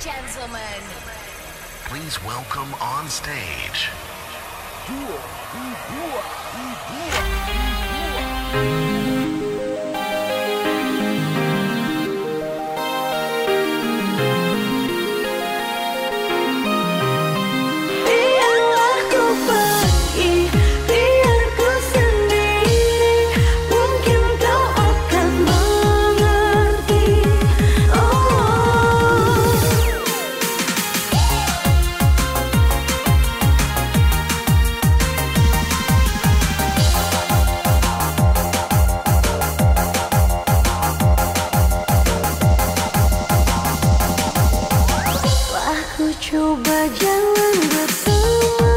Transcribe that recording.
gentlemen, please welcome on stage. coba jangan bersama